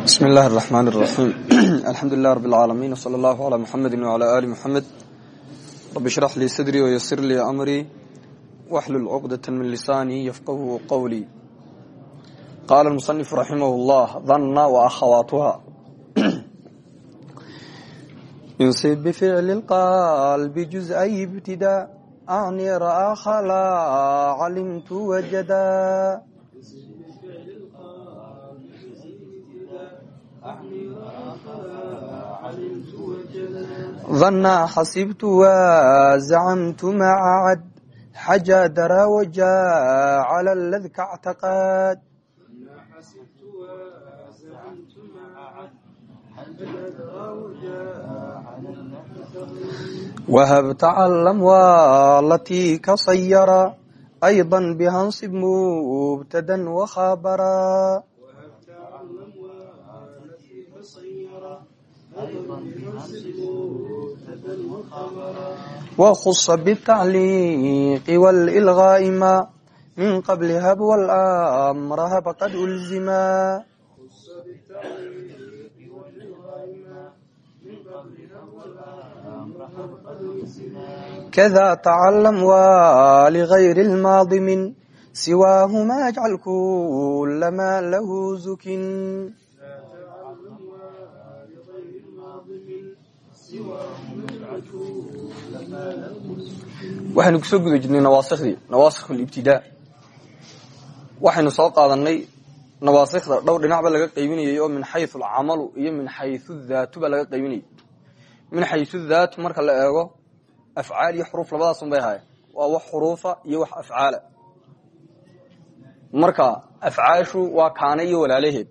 bismi اllahi الرحmn الرaحيم alxamdu لlah rb العaalamiن وslى اllah عlى mxamedi وعlى ali mxamed rab اshrax lii sadrي وysir lii amrي wxlul cqdaة min lisani yfqhu qwlي qala الmuصنif raximah اllah dana وأkhawatuha insib bficl اqalb juزأy ibtida ani ra'ى khlا calimtu wajada ظنا xasibtu وزcمت mع cd xajا darا وjacl ldka اcتقاd وhb tclم wltي kaصyra أيضا bhنصب mbtdا وخاbrا وخص بالتعليق والإلغاء ما من قبل هب والأمر هب قد ألزما كذا تعلم ولغير الماضي من سواهما اجعل كل ما له زك waxaynu ku soo guda jirnay nawaasikhdii nawaasikh libtidaa waxaynu soo qaadanay nawaasikda dhowr dhinacba laga qaybinayay oo min xayu alcamalu iyo min xayu daatu baa laga qaybinayay. Min xayu daatu marka la eego afcaal iyo xuruuf labadaasun bay waa wax xuruufa iyo wax afcaala. Marka afcaashu waa kaana iyo walaalaheed.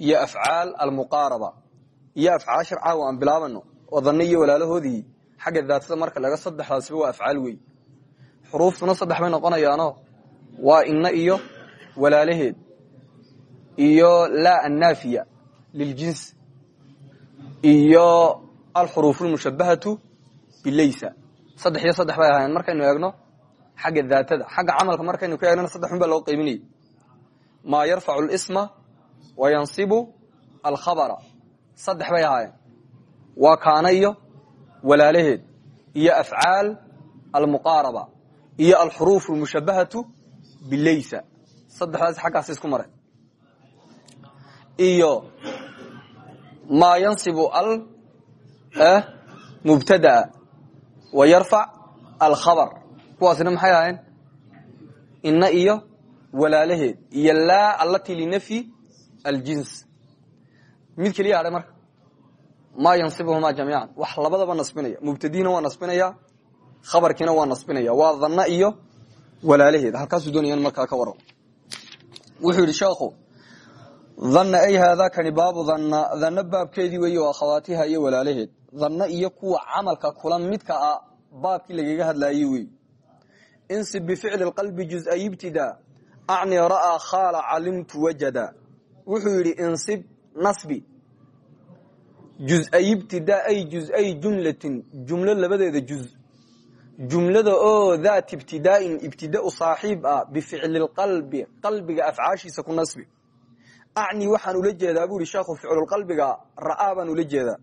Iyo afcaal almuqaaraba. Iyo afcaal sharcaawa aan bilaabano oo danne iyo walaalahoodii xagga daatada marka laga saddexdaasiba waa afcaal wey xuruuftuna saddex bay noqonayaano waa inna iyo walaalaheed iyo laa annaafiya liljins iyo alxuruuf lmushabahatu bilaysa. Saddex iyo saddex bay ahaayeen markaynu eegno xagga daatada xagga camalka markaynu ka eegnana saddex un loo qaybinayay maa yarfacu lisma wa yansibu alkhabara saddex bay ahaayeen waa kaana iyo walaalaheed iyo afcaal almuqaaraba iyo alxuruuf almushabahatu bilaysa saddexdaas xaggaas isku mare. Iyo maa yansibu al mubtadaa wa yarfac alkhabar. Kuwaasina maxay ahayn inna iyo walaalaheed iyo laa allatii linafyi aljins. Mid keliya hadhay marka ma yansibuhumaa jamiican. Wax labadaba nasbinaya. Mubtadiina waa nasbinaya khabarkiina waa nasbinaya. Waa dhanna iyo walaalaheed. Halkaasuu doonaya in markaa ka waran. Wuxuu yidhi sheekhu dhanna ay haadaa kani baabu dhanna dhanna baabkeedii weeye akhawaatiha iyo walaalaheed. Dhanna iyo kuwa camalka kula midka ah baabkii lagaga hadlaayey wey insib bificli qalbi juz-ay ibtidaa acni ra'aa khaala calimtu wajada. Wuxuu yidhi insib nasbi juz-ay ibtidaa ay juz-ay jumlatin jumlo labadeeda juz jumlada oo daat ibtidaa'in ibtida u saaxiib ah bificli lqalbi qalbiga afcaashiisa ku nasbi. Acni waxaan ula jeedaa bu ihi sheekhu ficlulqalbiga ra'aa baan ula jeedaa.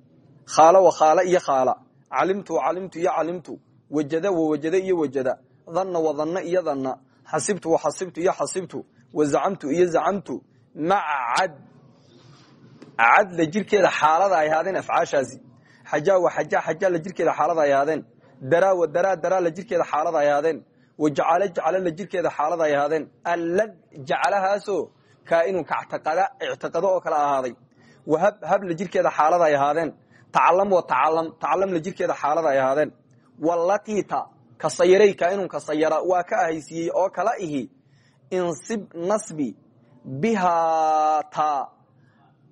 Khaala wa khaala iyo khaala. Calimtu calimtu iyo calimtu. Wajada wa wajada iyo wajada. Dhanna wa dhanna iyo dhanna xasibtu wa xasibtu iyo xasibtu wa zacamtu iyo zacamtu. Maca cad cadla jirkeeda xaalada ay ahaadeen afcaashaasi xajaa wa xajaa xajaa la jirkeeda xaalada ay ahaadeen daraa wa daraa daraa la jirkeeda xaalada ay ahaadeen wa jacala jacala la jirkeeda xaalada ay ahaadeen allad jacalahaasoo kaainun kactaqada ictiqado oo kale ahaaday wahab hab la jirkeeda xaalada ay ahaadeen tacalam wa tacalam tacalam la jirkeeda xaalada ay ahaadeen walatiita kasayaray kaainun kasayara waa ka ahaysiiyey oo kala ihi insib nasbi bihaa ta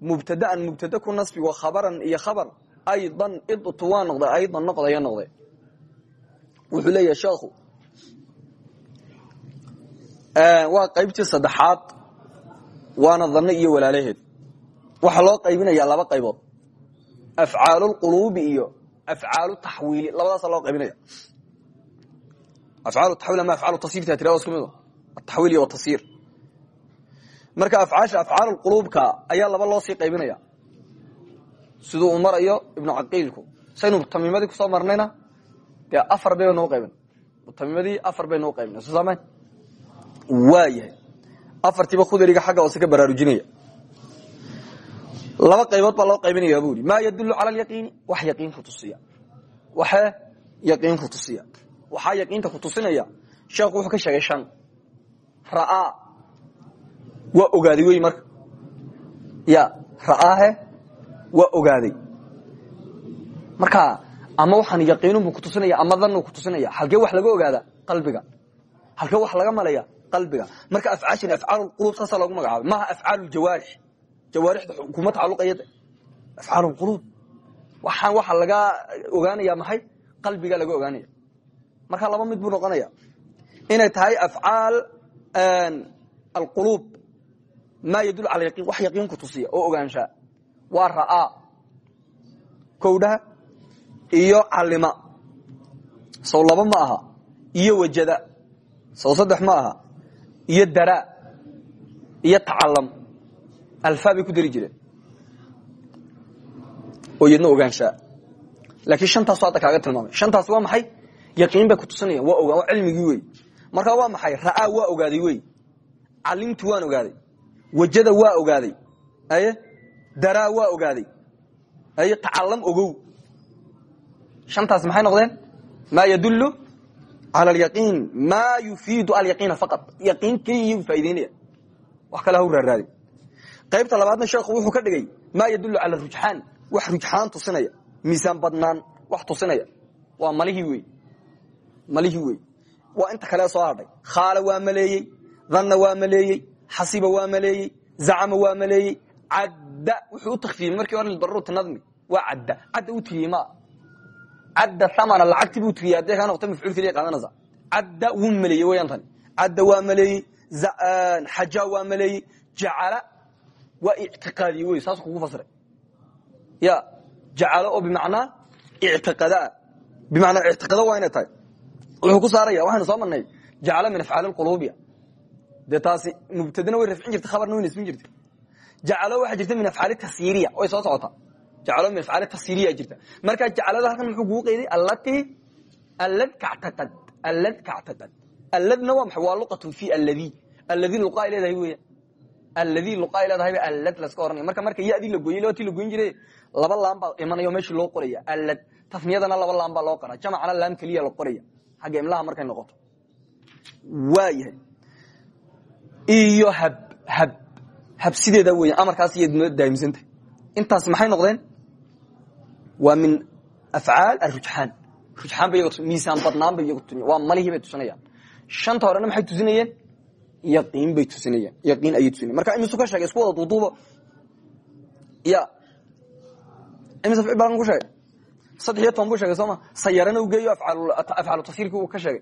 mubtadaan mubtada ku nasbi wa khabaran iyo khabar aydan idtu waa noqday aydan noqdaya noqday. Wuxuu leeyahay sheekhu waa qaybtii saddexaad waana dhanno iyo walaalaheed. Waxaa loo qaybinaya laba qaybood. Afcaalulquluubi iyo afcaalu taxwiili labadaasa loo qaybinaya afcaal taxwiil ama afcaal tasyiirta tirada isku mid ataxwiil iyo tasyiir marka afcaasha afcaal quluubka ayaa laba loo sii qaybinaya. Siduu uu marayo ibnu caqiilku saynu tamiimadii ku soo marnayna dee afar bay noo qaybin. Tamiimadii afar bay noo qaybina soo saamayn waayahay. Afartiiba khudariga xagga hoose ka baraarujinaya. Laba qaybood baa loo qaybinaya bu ii maa yadulu cala alyaqiini wax yaqiin kutusiya waxee yaqiin kutusiya waxaa yaqiinta kutusinaya sheekhu wuxuu ka sheegay shan. Ra'aa waa ogaaday wey marka. Ya ra'aahe waa ogaaday marka ama waxaan yaqiinunbu kutusinaya ama dhannu kutusinaya halkee wax laga ogaada? Qalbiga. Halkee wax laga malaya? Qalbiga. Marka afcaashan afcaal qulub saasaa loogu magacaabay. Maaha afcaal jawaarix. Jawaarixda kuma tacaluqaya afcaal qulub waxaan waxa laga ogaanaya maxay? Qalbiga laga ogaanaya. Marka laba mid buu noqonaya. Inay tahay afcaal alquluub maa yadul cala yaqiin wax yaqiin kutusiya oo ogaanshaa waa ra'aa kowdhaha iyo calima sow laba ma aha iyo wajada. Sow saddex ma aha iyo dara iyo tacalam alfa bay ku dari jireen. Oo iyadna ogaanshaa laakiin shantaasu hadda kaaga waa maxay? Yaqiin bay kutusinayan waa ogaan waa cilmigii wey marka waa maxay? Ra'aa waa ogaaday wey calimtu waan ogaaday wajada waa ogaaday aye daraa waa ogaaday aye tacalam ogow. Shantaas maxay noqdeen? Maa yadullu cala alyaqiin maa yufiidu alyaqiina faqad yaqiin keliya faa'ideynaya wax kale ha u raaraadi qaybta labaadna sheekhu wuxuu ka dhigay maa yadullu cala rujxaan. Wax rujxaan tusinaya miisaan badnaan wax tusinaya. Waa malihii wey malihii wey waa inta kale soo hadhay khaala waa maleeyey dhanna waa maleeyey xasiba waa maleeyey zacama waa maleeyey cadda wuxuu u takfiyey markii hore lidaruurati nadmi waa cadda. Cadda u tiriyey ma cadda thamana lacagti buu tiriyey haddee kaa noqota mafcuul keliya qaadanaysa cadda wuu maleeyey weyaan tani. Cadda waa maleeyey xajaa waa maleeyey jacala waa ictiqaadiyey wey saasuu kugu fasiray ya jacalo oo bimacnaa ictiqadaa. Bimacnaa ictiqada waa inay tahay. Wuxuu ku saaraya waxaynu soo marnay jacala min afcaali quluubiya taasi mubtadana way rafcin jirta khabarna way nasbin jirta jacalo waxaa jirta min afcaali tasiriya way soo socotaa jacalo min afcaali tasiriya jirta. Marka jacalada halkan muxuu kugu qeyday allati allad kactaqad allad kactaqad. Alladna waa maxay? Waa fi alladii alladii luqaa leedahay weya alladii luqaa leedahay ba allad laska oranaya marka marka yadii la gooyey labatii la goyn jiray laba laam baa imanaya oo meeshii loo qoraya. Allad tasniyadana laba baa loo qoraa jamacana laam keliya la qoraya. Xagga imlaha markay noqoto. Waayahay iyo hab hab hab sideeda weya amarkaas iyaad daa'imsantahay intaas maxay noqdeen? Waa min afcaal arujxaan rujxaan ba miisaan badnaan bay tusinaya waa malihii bay tusinayaan. Shanta horena maxay tusinayeen? Yaqiin bay tusinayaan. Yaqiin ayay tusinayan marka imisu ka sheegay isku wada duuduuba ya. Imise baan ku sheegay. Saddex iyo sheegay soo sayarana u geeyo afcaalu tafsiirkii uu ka sheegay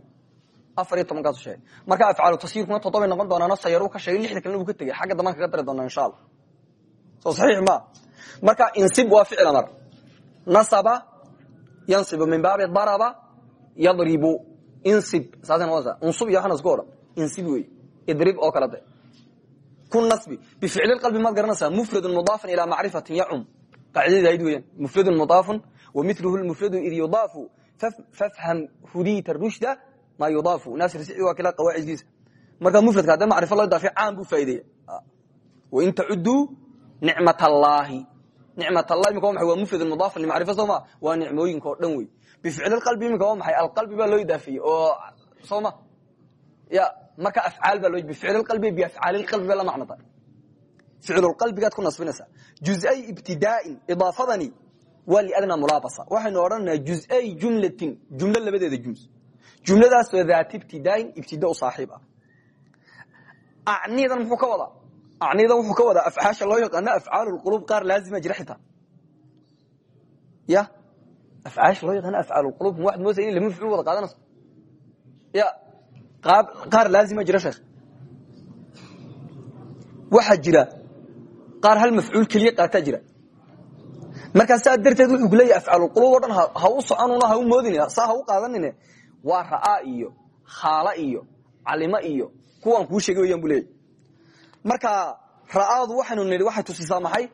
afar iyo tobankaasu sheegay marka afcaalu tafsiirkuna toddobay noqon doonaano sayaru ka sheegay lixda kalena uu ka tegey xagga dambaan kaga dari doonaa insha allah soo saxiix ma marka insib waa ficil amar nasaba yansibu min baabi daraba yadribu insib saasay noqonaysaa unsub iyo waxaan isku odhan insib wey idrib oo kala de ku nasbi bificli qalbi maad garanaysaa mufradun mudaafun ilaa macrifatin yacum qaacidadii ahayd weeyaan mufradun mudaafun wamiluhu lmufradu id yudaafu fafham hudiita rushda maa yudaafu sicdi waa kila qawaacidkiisa marka mufradka haddee macrifo loo idaafiya caan buu faa'ideeya wain tacuduu nicmat allaahi nicmat allah imika wa maxay? Waa mufrad mudaafun limacrifa soo ma? Waa nicmooyinka oo dhan wey bificli qalbi imika waa maxay? Alqalbi baa loo idaafiyey oo soo ma? Ya marka afcaal baa loo bificli qalbi biafcaali qalbi ba la macno tahay. Ficlulqalbigaad ku nasbinaysaa. Juzay ibtidaain idaafadani waa liadnaa mulaabasa. Waxaynu odhanaynaa juzay jumlatin jumlo labadeeda jums jumladaasoo daati ibtidaain ibtida u saaxiib ah acniidan muxuu ka wadaa acniidan wuxuu ka wadaa afcaasha loo yaqaano afcaal lqulub qaar laazima jira xitaa ya afcaasha loo yaqaano afcaal lqulub ma waxad moodaysa in lama mafcuul wada qaadanayso ya qaar laazima jira sheekh waxaa jira qaar hal mafcuul keliya qaataa jira markaa saa darteed wuxuu ku leeyahy afcaalulqulub o dhan ha u soconuna ha u moodin saa ha u qaadanine waa ra'aa iyo khaala iyo calimo iyo kuwaan kuu sheegay wayaan bu marka ra'aadu waxaynu nidhi waxay tusisaa maxay?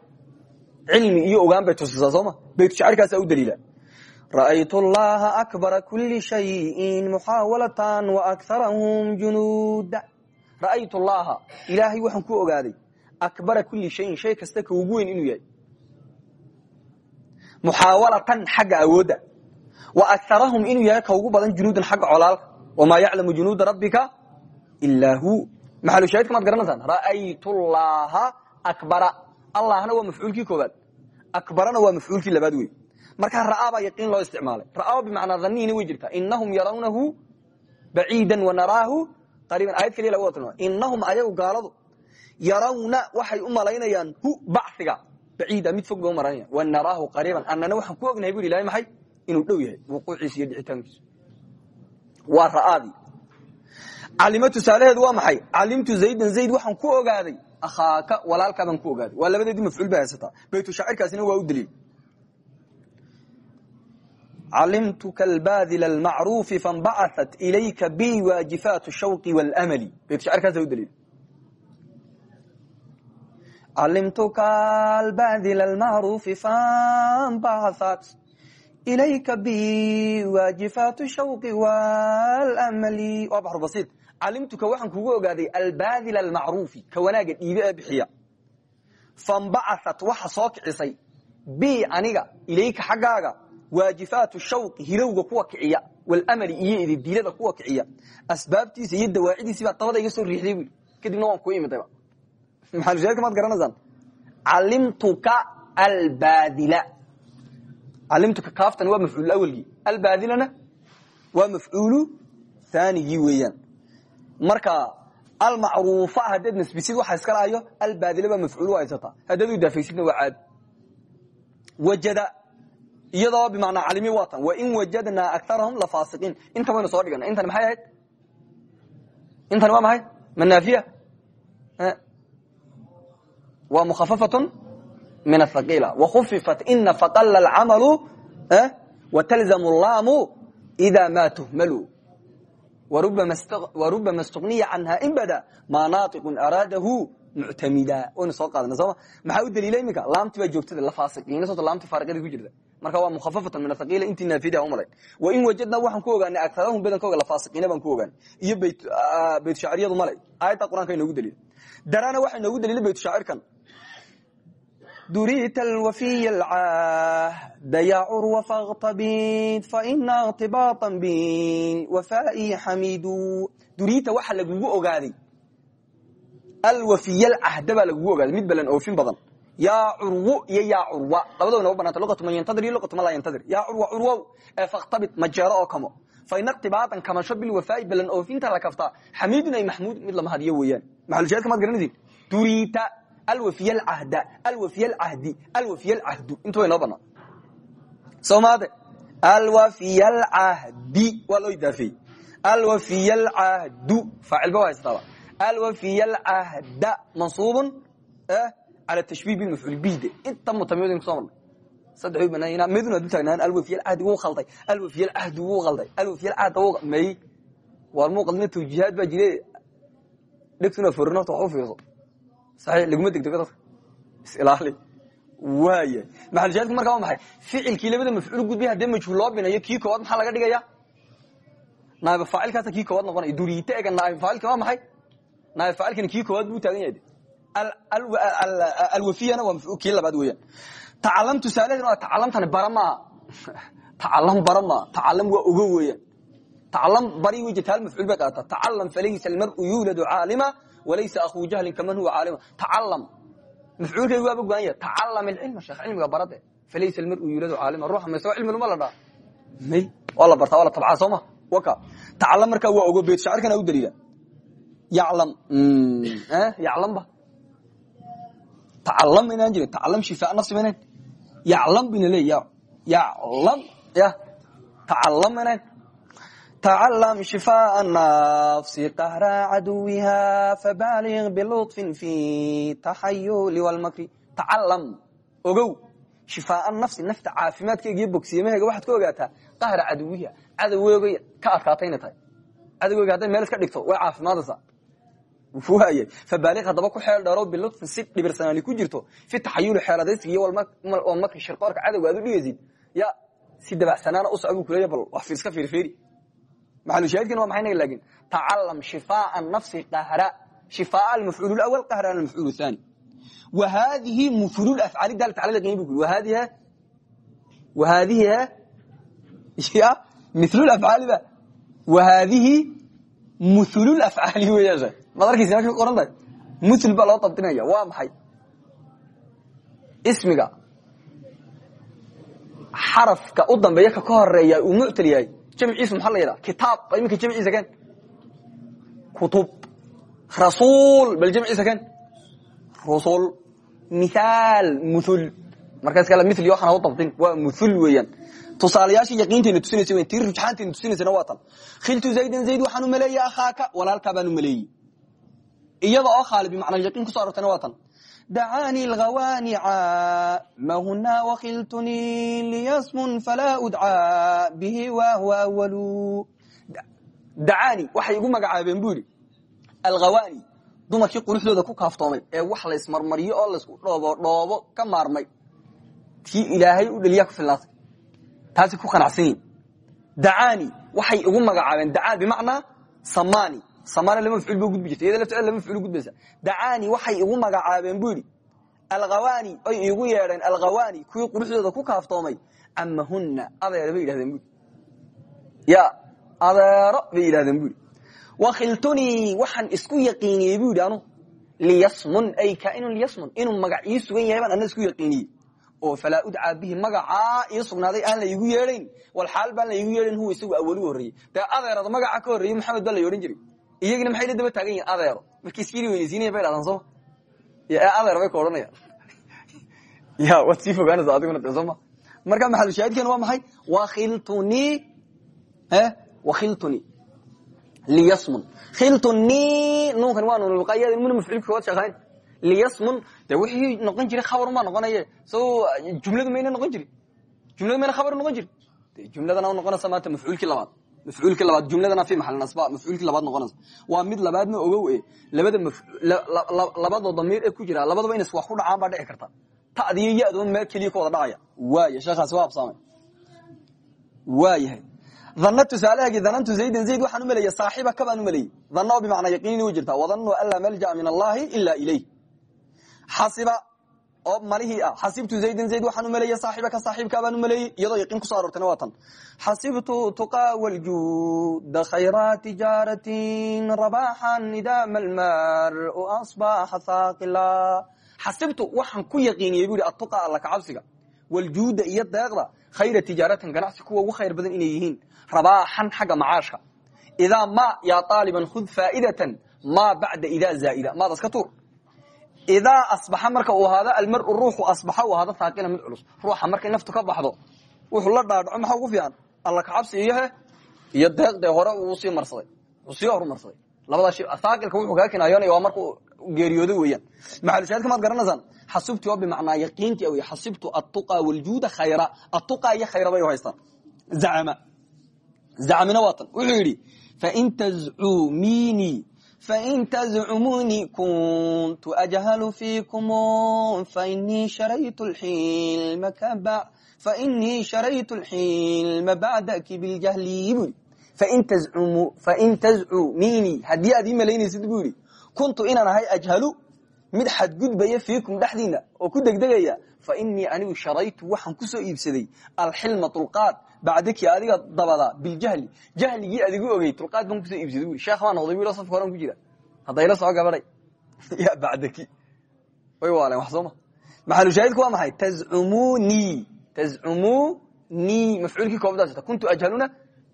Cilmi iyo ogaan bay tusisaa sooma baytushacirkaasa u daliila. Ra'aytu llaha akbara kuli shayin muxaawalatan waakharahum junuuda ra'aytu llaha ilaahay waxaan ku ogaaday akbara kuli shayin shay kasta ka ugu weyn inuu yahay. Muxaawalatan xagga awoodda wa akarahum inuu yahay ka ugu badan junuudan xagga colaalka wamaa yaclamu junuuda rabbika ilaa hu. Maxalushahidka maad garanaysaan ra'aytu llaha akbara. Allahna waa mafcuulkii koobaad akbarana waa mafcuulkii labaad wey markaa ra'aabaa yaqiin loo isticmaalay ra'aaba bimacnaa dhanniina way jirtaa. Inahum yarawnahu baciidan wanaraahu qariiban. Aayad kaliya laga wada inahum ayagu gaaladu yarawna waxay u malaynayaan hu baciga baciida mid fog ba umaranaya wanaraahu qariiban. Annana waxaan ku ognahay bu ilahay inuu dhow yahay wuquuciisa iyo dhicitaankiisu waa ra'aadii calimo tusaalaheedu waa maxay? Calimtu zaydan zayd waxaan ku ogaaday akhaaka walaalkaa baan ku ogaaday. Waa labadeedii mafcuul bay haysataa. Baytu shaacirkaasina waa u daliil. Calimtuka albaadil almacruufi fanbacaat ilayka bi waajifaat shawqi wاlmali baytu shacirkaasa u daliil. Calimtuka albaadil almacruufi fanbacaat ilayka bi waajifaat shawqi wاlmali waa baxru basiid calimtuka waxaan kugu ogaaday albaadil almacruufi ka wanaaga dhiibe ee bixiya. Fanbacaat waxa soo kicisay bi aniga ilayka xaggaaga waajifaat shawqi hilowga kuwa kiciya wlmali iyo ididiilada kuwa kiciya. Asbaabtiisa iyo dawaacidiisi baa dabada iga soo riixday bu kadibna waan ku imidayba maalusheedka maad garanaysaan? Calimtuka albadila calimtuka kaaftan waa mafcuul awelgii albadilana waa mafcuulu thanigii weeyaan. Marka almacruufa haddaad nasbisid waxa iska lahayo albadila baa mafcuul haysataa haddaad u idaafaysidna waa caadi wajada iyadoo bimacnaa calimi waa tan. Wain wajadnaa akarahum lafaasiqiin intan waynu soo dhigana. Intani maxay ahayd? Intani waa maxay? Manaafiya? Waa mukhafafatun min athaqiila wakhufifat ina faqala alcamalu watalzamu allaamu ida ma tuhmalu warubama istugniya canha in bada maa naatiqun araadahu muctamida waynu soo qaadana sooma maxaa u daliila iminka laamti baa joogtada lafaasiqiina soota laamti faariqadii ku jirta marka waa mukhafafatan min athaqiila intii naafida umalayn wain wajadnaa waxaan ku ogaanay akarahum badankooga lafaasiqiina baan ku ogaanay iyo bayt baytushaciriyadu malay aayadda qur'anka inoogu daliila darana waxaa inoogu daliila baytushacirkan durita alwafiy alcahda ya curwa fakhtabid faina irtibaطa bilwafaa'i xamidu durita waxa lagugu ogaaday alwafiy alcahda baa lagugu ogaaday mid balan oofin badan yaa curwo iyo yaa curwa labadaba inooga bananta luqatu man yantadir iyo luqatu man laa yantadir yaa curwa curwow ee fakhtabid majeero oo kamo faina iqtibaatan kamasho bilwafaa'i balan oofinta la kaftaa xamiidun ay maxmuud mid lama hadiyo weeyaan maxalusheedka maad garanaysin durita alwafiy alcahda alwafiy alcahdi alwafiy alcahdu intu way noo banaan somaade alwafiy alcahdi waa loo idaafeeyey alwafiy alcahdu faacilba waa haystaaba alwafiy alcahda mansuubun eh, cala tashbiih bilmafcuul bihde inta mutamiyoodayn kuso marnay saddex banaayina miduna dul taagnaan alwafiy alcahdi wuu khalday alwafiy alcahdi wuu khalday alwafiy alcahda wuu may waar muuqadna tawjiihaad baa jire dhegtuna forin horta wax u fiirso saxiix laguma degdego dadka isilaali waaya maxal shaahidku markaa waa maxay ficilkii labada mafcuul gudbay haddii majhuul loo binayo kii koowaad maxaa laga dhigaya naaiba faacilkaasa kii koowaad noqonaya duriite ega naaiba faacilka waa maxay naaiba faacilkani kii koowaad buu taagan yahay alwafiyana waa mafcuul kii labaad weeyaan tacalam tusaalaheedna waa tacalamtani bara maaha tacalam bara maaha tacalam waa ogo weeyaan tacalam bari wey jitaal mafcuul bay qaadataa tacalam falaysa almar'u yuuladu caalima walaysa akhuu jahlin kaman huwa caalima tacalam mafcuulkaygu waaba goan yahay tacalam ilcilma sheekh cilmiga barade falaysa almar'u yuuladu caalima ruuxa mayse cilmi luma la dhaa may waa la bartaa waa la tabcaa soo ma waka tacalam markaa waa ogo beet shacirkana u daliila yaclam yaclamba tacalam inaan jirin tacalam shifaa nafsi ma inayn yaclam bina leey yaclam ya tacalam ma inayn tacalam shifaa nafsi qahra caduwiha fabalig bilutfin fi taxayuli walmakri tacalam ogow shifaa nafsi nafta caafimaadkeega iyo bogsiyamaheega waxaad ka ogaataa qahra caduwiha cadowgeega ka adkaatayna tahay cadowgeega hadday meel iska dhigto way caafimaadaysaa waay fabaali haddaba ku xeel dheero bilutfin si dhibirsanaani ku jirto fi taxayuli xeeladaysiga iyo walmakri shirqoorka cadowga aad u dhigaysid ya si dabacsanaana u kuleeya wax iska fiirfiiri maxalushaahidkan waa maxay laakin tacalam shifaa nafsi qahra shifaa almafcuul awal qahra almafcuul thani wa haadihi mufulul afcaali daalta cala qiimi bu wahadiha wahadihi ya milul afcaaliba wahadihi mulul afcaali weya maad arkaysa halka qoran tahay mul baa loo dabdinaya waa maxay ismiga xarafka u dambeeya ka ka uu muctal yahay jamciisu maxaa la yidhaha kitaab iminka jamciisa ken kutub rasuul bal jamciisa ken rusul mithaal muthul markaas kale mil waxaan u dabdin waa muthul weeyaan tusaalayaashii yaqiintayna tusinaysa w tii rujxaantayna tusinaysana waa tan khiltu zaydan zayd waxaan u maleeyey akhaaka walaalkaa baan u maleeyey iyada oo khaali bimacna yaqiin kuso arortana waa tan dacaanii lghawaanica mahuna wakhiltunii liyasmun falaa udcaa bihi wahuwa awalu dacaani waxay igu magacaabeen bu yidhi alghawaani dumarkii quruxdooda ku kaaftoomay ee wax laysmarmariyo oo laysku dhoobo dhoobo ka maarmay tii ilaahay u dheliyaa ku fillaatay taasi ku qanacsan yihiin dacaani waxay igu magacaabeen samani lama mafcuul ba gudbi jirta iyada lafteeda lama mafcuul gudbaysa dacaani waxay igu magacaabeen bu yidhi alghawani oy iigu yeedheen alghawani kuwii quruxdooda ku kaaftoomay amahuna adeero bay yidhahdeen bui ya adeero bay yidhahdeen bu yidhi. Wakhiltunii waxaan isku yaqiiniyey bu yidhi anu liyasmun ay kainun liyasmun inuu magac ii sugan yahay baan yaqiiniyey. Oo falaa udcaa bihi magacaa ii sugnaaday aan la iigu yeedhayn walxaal baan la iigu yeedhayn huwa isagu awal u horreeyey. Dee adeerada magaca ka horreeyey maxamed baa la jiray iyagina maxay la taagan yihiin adeero? Markii iskiri weynaysiinaya bay dhahdaan soo? Adeer bay ka ya waad sii fogaanaysa adiguna de sooma marka waa maxay? Wakhiltunii wakhiltunii liyasmun. Khiltunii nuunkan waa nuunulqayad muna mafcuulka kood shaqayn. Liyasmun. De wixii noqon jiray khabar ma noqonaye. So jumladu mayna noqon jirin jumladu mayna khabar noqon jirin jumladana noqonaysa maanta mafcuulkii labaad mafcuulkii labaad jumladana fi maxal nasba mafcuulkii labaad noqonaysa waa mid labaadna ogow e labada labada damiir ee ku jira labadaba in wax ku dhacaan baa dhici karta ta'diyo ya-daba meel keliya ka wada dhacaya waaya sheekhaasi waa habsaamay waayahay dhanna tusaalehagi dhanantu zaydan zayd waxaan u meleeyey saaxibaka baan u meleeyey dhanna oo bimacnaa yaqiini way jirtaa wadannu an laa malja'a min allahi ila ilayh xasiba oo malihii ah. Xasibtu zaydan zayd waxaan u maleeyey saaxibaka saaxiibkaa baan u maleeyey iyadoo yaqiin kuso aroortayna waa tan. Xasibtu tuqaa waljuuda khayraa tijaaratin rabaxan nidaama almaru asbaxa haaqila xasibtu waxaan ku yaqiiniyey bu yidhi atuqa alla kacabsiga waljuuda iyo deeqda khayra tijaaratin ganacsi kuwa ugu khayr badan inay yihiin rabaaxan xagga macaashka. Idaa ma yaa aaliban khud faa'idatan ma bacda idaa zaa'ida. Maad iska tuur idaa asbaxa marka uu ahaado almaru ruuxu asbaxa uu ahaado haaqila mid culus ruuxa markay naftu ka baxdo wuxuu la dhaadhaco maxaa ugu fiican alla kacabsi iyo he iyo deeq dee hore uu sii marsaday sii horumarsaday labadaa shay haaqilka wuxuu kaga kinaayoonaya waa markuu geeriyoodo weeyaan maxalushaadka maad garanaysaan xasibti oo bimacnaa yaqiinti wey xasibtu atuqa waljuuda khayra atuqa iyo khayra bay u haystaan zacama zacamina waa tan wuxuu yidhi fain tazcuminii fain tazcumunii kuntu ajhalu fiikum fainii sharaytu lxilma fainii bacdaki biljahli buu yidhi fain tazcuminii haddii aad ii malaynaysid buu yidhi kuntu inaan ahay ajhalu mid xadgudbaya fiikum dhexdiina oo ku degdegaya fa inii anigu sharaytu waxaan ku soo iibsaday alxilma dulqaad bacdaki adiga dabada biljahli jahligii adigu ogey dulqaad baan ku soo iibsaday sheekh baa noqday wiil safka horan ku jira haddayla soo gabadhay ya bacdaki way waaleen wax sooma maxalushaahidku waa maxay tazcumunii tazcumunii mafcuulkii koobdaas kuntu ajhaluna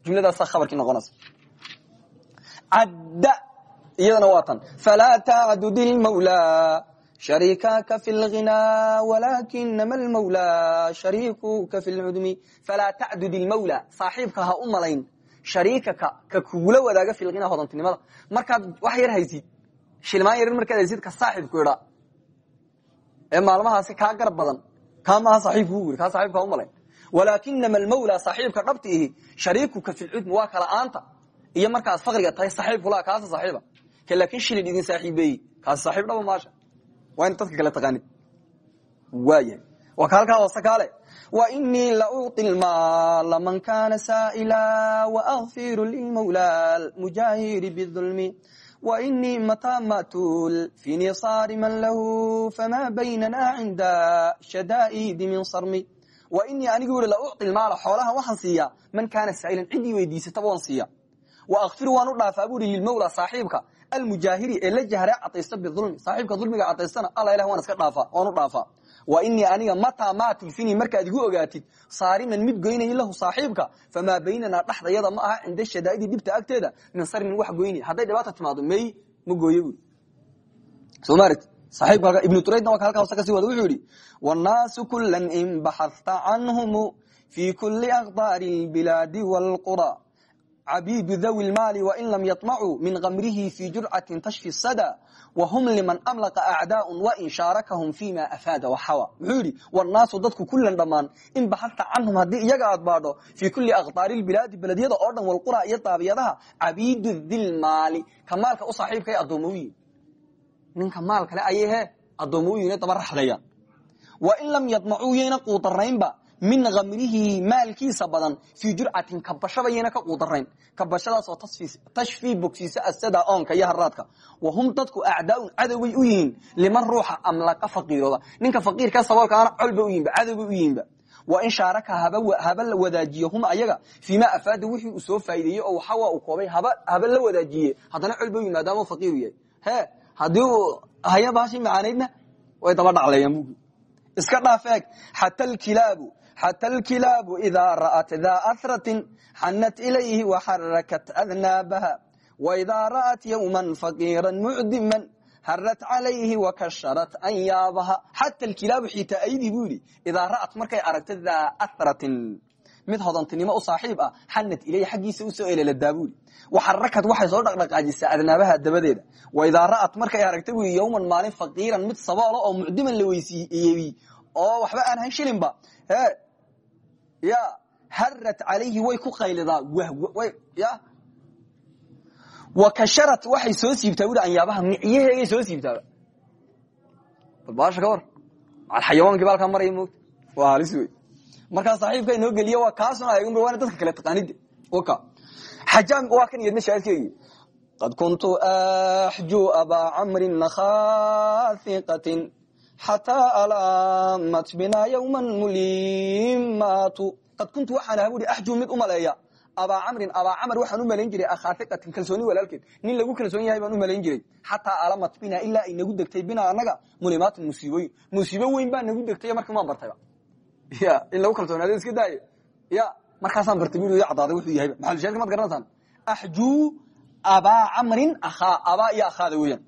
jumladaasaa khabarkii noqonaysa cadda iyadana waa tan falaa tacdud ilmawlaa shariikaka fi lghinaa walakinama almawlaa shariikuka fi lcudmi falaa tacdud ilmawlaa saaxiibka ha u malayn shariikaka ka kugula wadaaga fi lghinaa hodantinimada markaad wax yar haysid shilmaan yarin markaad haysid ka saaxiibku idha ee maalmahaasi kaa garab badan kaa maaha saaxiibku yiri kaa saaxiibka ha u malayn walaakinama almawlaa saaxiibka dhabti ihi shariikuka fi lcudmi waa kala aanta iyo markaad faqriga tahay saaxiibkula kaasa saaxiiba laakin shilin waa in dadka kale taqaanid. Waayahay waa ka halkaa hoosta kaale. Wainii lauطi lmaala man kana saaila waakfiru lilmawla almujaahiri bidulmi wainii mataa matuul fi nisaari man lahu fama baynana cinda shadaa'idi min sarmi. Wainii anigu uri lauci lmaala xoolaha waxaan siiyaa man kaana saa'ilan ciddii weydiisataba waan siiya waakfir waan u dhaafaa buri lilmawla saaxiibka almujaahiri ee la jahre cadaysta biulmi saaxiibka dulmiga cadaystana alla ilah waan iska dhaafa waan u dhaafaa. Wa inii aniga mataa maa tilfini markaad igu ogaatid saariman mid goynaya lahu saaxiibka famaa baynanaa dhexdayada ma aha cinda shadaa'idi dhibta agteeda min sarmin wax goyni. Hadday dhibaata timaado mey ma gooye bui somaart saaibka ibnu turaydna waa ka halka hoose wada wuxuu yihi wannaasu kulan in baxasta canhum fi kuli akdaari lbilaadi wاlqura cabiidu dhawi lmaali wain lam yaطmacuu min kamrihi fi jurcatin tashfi sada whm liman amlaqa acdaaء wain shaarakahum fima afaada waxawa muxuu yidhi wannaasu dadku kulan dhammaan in baxasta canhum haddii iyaga aad baadho fii kuli akhdaari bilaadi beledyada oo dhan walqura iyo daabiyadaha cabiidu dilmaali ka u saaxiibkay yihiin ninka maal kale ayay he daba raxlayaan wain lam yadmacuu yayna quudaraynba min kamrihi maalkiisa badan fii jurcatin kabashaba yayna ka quudarayn kabashadaasoo tashfii bogsiisa asada oonka iyo haraadka wahum dadku acdaaun cadowbay u yihiin liman ruuxa amlaqa faqiirooda. Ninka faqiirka saboolkaana colba u yihinba cadowbay u yihiinba. Wa in shaaraka haba la wadaajiyo hum ayaga fiima afaada wixii uu soo faa'ideeyey oo waxawa uu koobay haba la wadaajiye haddana colba u yihiin maadaama faqiiru yahay. He haddii uu haya baashi macaanaydna way daba dhacleeyaan bugi iska dhaaf eeg xata alkilaabu xata alkilaabu idaa ra'at daa hratin xanat ilayhi waxarakat adnaabaha waidaa ra'at yowman faqiiran mucdiman harat calayhi wakasharat anyaabaha xata alkilaabu xiitaa aydii buu yidhi idaa ra'at markay aragto daa ahratin mid hodantinimo u saaxiib ah xanad ilayhi xaggiisa u soo elelada buuli waxarakad waxay soo dhaqdhaqaajisaa adnaabaha dabadeeda waidaa ra'at markay aragta buuli yowman maalin faqiiran mid saboolo oo mucdiman la weysiiyey oo waxba aan hayn shilinba ya harat calayhi way ku qaylidaa ya. Wakasharat waxay soo siibtaa bui anyaabaha micyaheegay soo siibtaaba balbaasha ka war. Xayawaankii ba halkaa maraya moogta waa halis wey markaa saaxiibka inoo geliye waa kaasuna aygun waana dadka kale taqaanide ka xajaam waa kan iyadna shaahidkeegi qad kuntu axju abaa camrin nakhahiqatin xataa alaamat binaa yowman mulimaatu qad kuntu waxaan aha bui axju mid u maleeya abaa camrin abaa camr waxaan u malayn jiray akhaafiqatin kalsooni walaalkeed nin lagu kalsoon yahay baan u malayn jiray xataa alamat bina ilaa ay nagu degtay bina anaga mulimaatun musiibooyin musiibo weyn baa nagu degtay markii maan bartayba ya in lagu kalsoonaado iska daaye ya markaasaan bartay bu cadaaday wuxuu yahayba maxalushaadka maad garanaysaan axjuu abaa camrin akhaa abaa iyo akhaada weeyaan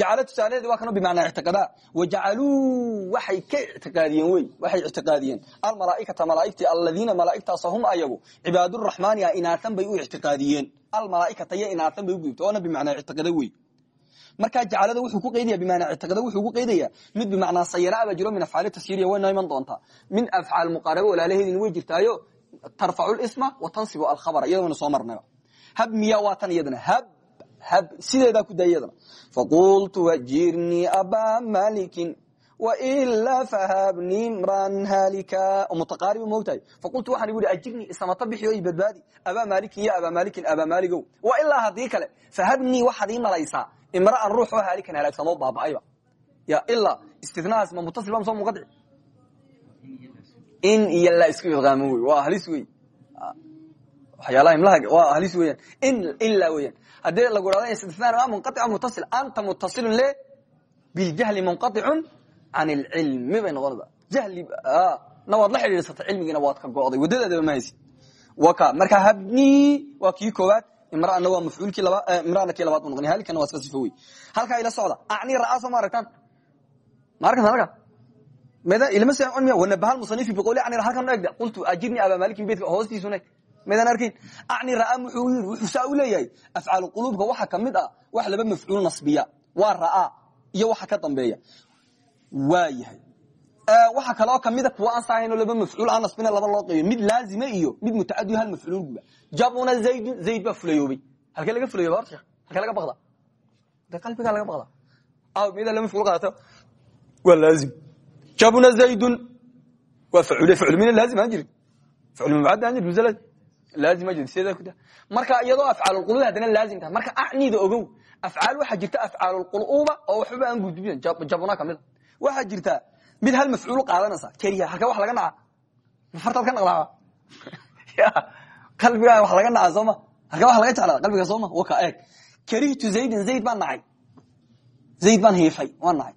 jacalo tusaalaheedi waa kano bimacnaa ictiqaadaa wajacaluu waxay ka ictiqaadiyeen wey waxay ictiqaadiyeen almalaaikata malaaigtii aladiina malaaigtaas hum ayagu cibaaduraxmaani a inaatan bay u ictiqaadiyeen almalaaikata iyo inaatan bay ugudubta oona bimacnaa ictiqada wey markaa jacalada wuxuu ku qaydaya bimacnaa ictiqada wuxuu ku qaydaya mid bimacnaa sayara aba jiro min afcaali tashiiriya wayna iman doontaa min afcaal muqaarabo walaalaheedina way jirtaayo tarfacu lisma wa tansibu alkhabara iyada wayna soo marnayba hab miya waa tan iyadana hab sideedaa ku daaya iyadana faqultu wajirnii abaa malikin wailaa fahabnii mran halika. Mutaqaaribu moogtahay faqultu waxaan igu hi ajirnii isamata bixi o badbaadi. Abaa malikin ya abaa malikin abaa maaligow wailaa haddii kale fahabnii waxaad ii malaysaa imra'an ruux oo haalikan halaagsamoo baaba'ayba. Ya ilaa istinahaas ma mutasil ba msoo munqadici in iyo la isku idqaamo wey waa halis wey. Waxyaalaha imlaha waa halis weeyaan. In ilaa weeyaan haddii lagu hahda istisnaan waa munqaic mutasil anta mutasilun le biljahli munqaicun can ilcilmi bay noqonaysa jahlina waad la xidhiidsatay cilmigiina waad ka go'day. Waddadaadaba ma haysi. Waka marka habni waa kii koowaad imrana waa mafcuulkii labaad e, imrana kii labaad noqon halkana waa iska sifo wey halkaa ila socda acni ra'aa soo ma aragtaan? Ma aragtaan halka mada ilma saan cilmiya wanabaha musanifi biqowli acni halkan no egda? Qultu ajirni abaa malikin beydka hoostiisuna maydaan arkin acni ra'aa muxuu yiri wuxuu saa u leeyahay afcaalu quluubka waxa ka mid ah wax laba mafcuul nasbiya waa ra'aa iyo waxa ka dambeeya. Waa yahay. Waxa kaloo kamida kuwa aan sahaynoo laba mafcuul aan nasbina laba loo qeybiyo mid laazima iyo mid mutacadiyo hal mafcuul guba. Jabuna zaydun zayd baa fulayoobay halkee laga fulayooba horta sheekh halkee laga baqda de qalbigaa laga baqda aw mida lama ficil qaadato waa laazim. Jabna zaydun. Waa facule facul mina laazim aan jirin. Facul mabcad aan jirin marka iyadoo afcaalulquluub haddana laazim tahay marka acnida ogow afcaal waxaa jirta afcaalulquluuba oo waxbaba aan gudbiyan jabuna ka mid waxaa jirta mid hal mafcuul qaadanaysa keliya halka wax laga naca fartaad ka naqdaa qalbigaa wax laga naca sooma halka wax laga jeclaa qalbiga sooma waka eeg karihtu zaydin zayd baan nacay zayd baan hiifay waan nacay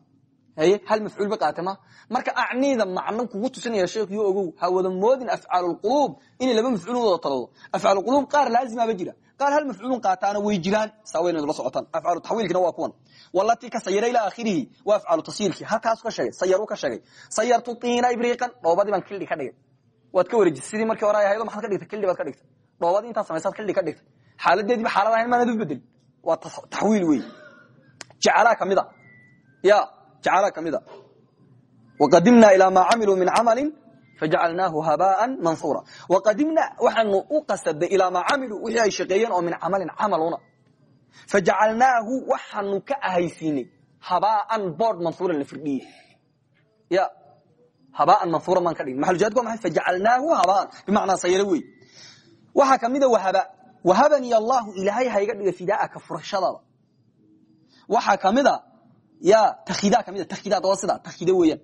haye hal mafcuul ba qaatay ma marka acniida macno kugu tusinaya sheekhiyo ogow ha wada moodin afcaalulquluub inay laba mafcuul wada talado afcaalulquluub qaar laazimaba jira. Qaar hal mafcuulun qaataana way jiraan saa wayna la socotaan. Afcaalu waa kuwan. Walatii ka sayara ilaa akhirihi waa afcaalu tasyiirkii halkaasu ka sheegay sayaru ka sheegay. Sayartu tiina ibriiqan dhoobadii baan kildhi ka dhigay. Waad ka wareejisay markii hore ay ahaydo maxaad ka dhigtay kildhi baad ka dhigtay. Dhoobadii intaad samaysaad kildhi ka dhigtay. Xaaladeediiba xaalad ahayn maanad u bedel. Waa taxwiil wey jacalaa ka mid a ya jacalaa ka mid a waqadimna ilaa maa camiluu min camalin fajacalnaahu habaan mansuura waqadimna waxaanu u qasaday ilaa maa camiluu wixii ay shaqeeyeen oo min camalin camaluna fajacalnaahu waxaanu ka ahaysiinay habaan boord mansuuran la firdhiye ya habaan mansuura maan ka dhigin maxalujaadku waa maxay fajacalnaahu habaan bimacnaa sayaro wey waxaa kamida wahaba wahabani allahu ilaahay hayga dhiga fidaaka furashadaada waxaa kamida ya takhida kamida takhidaad waa sida takhida weeyaan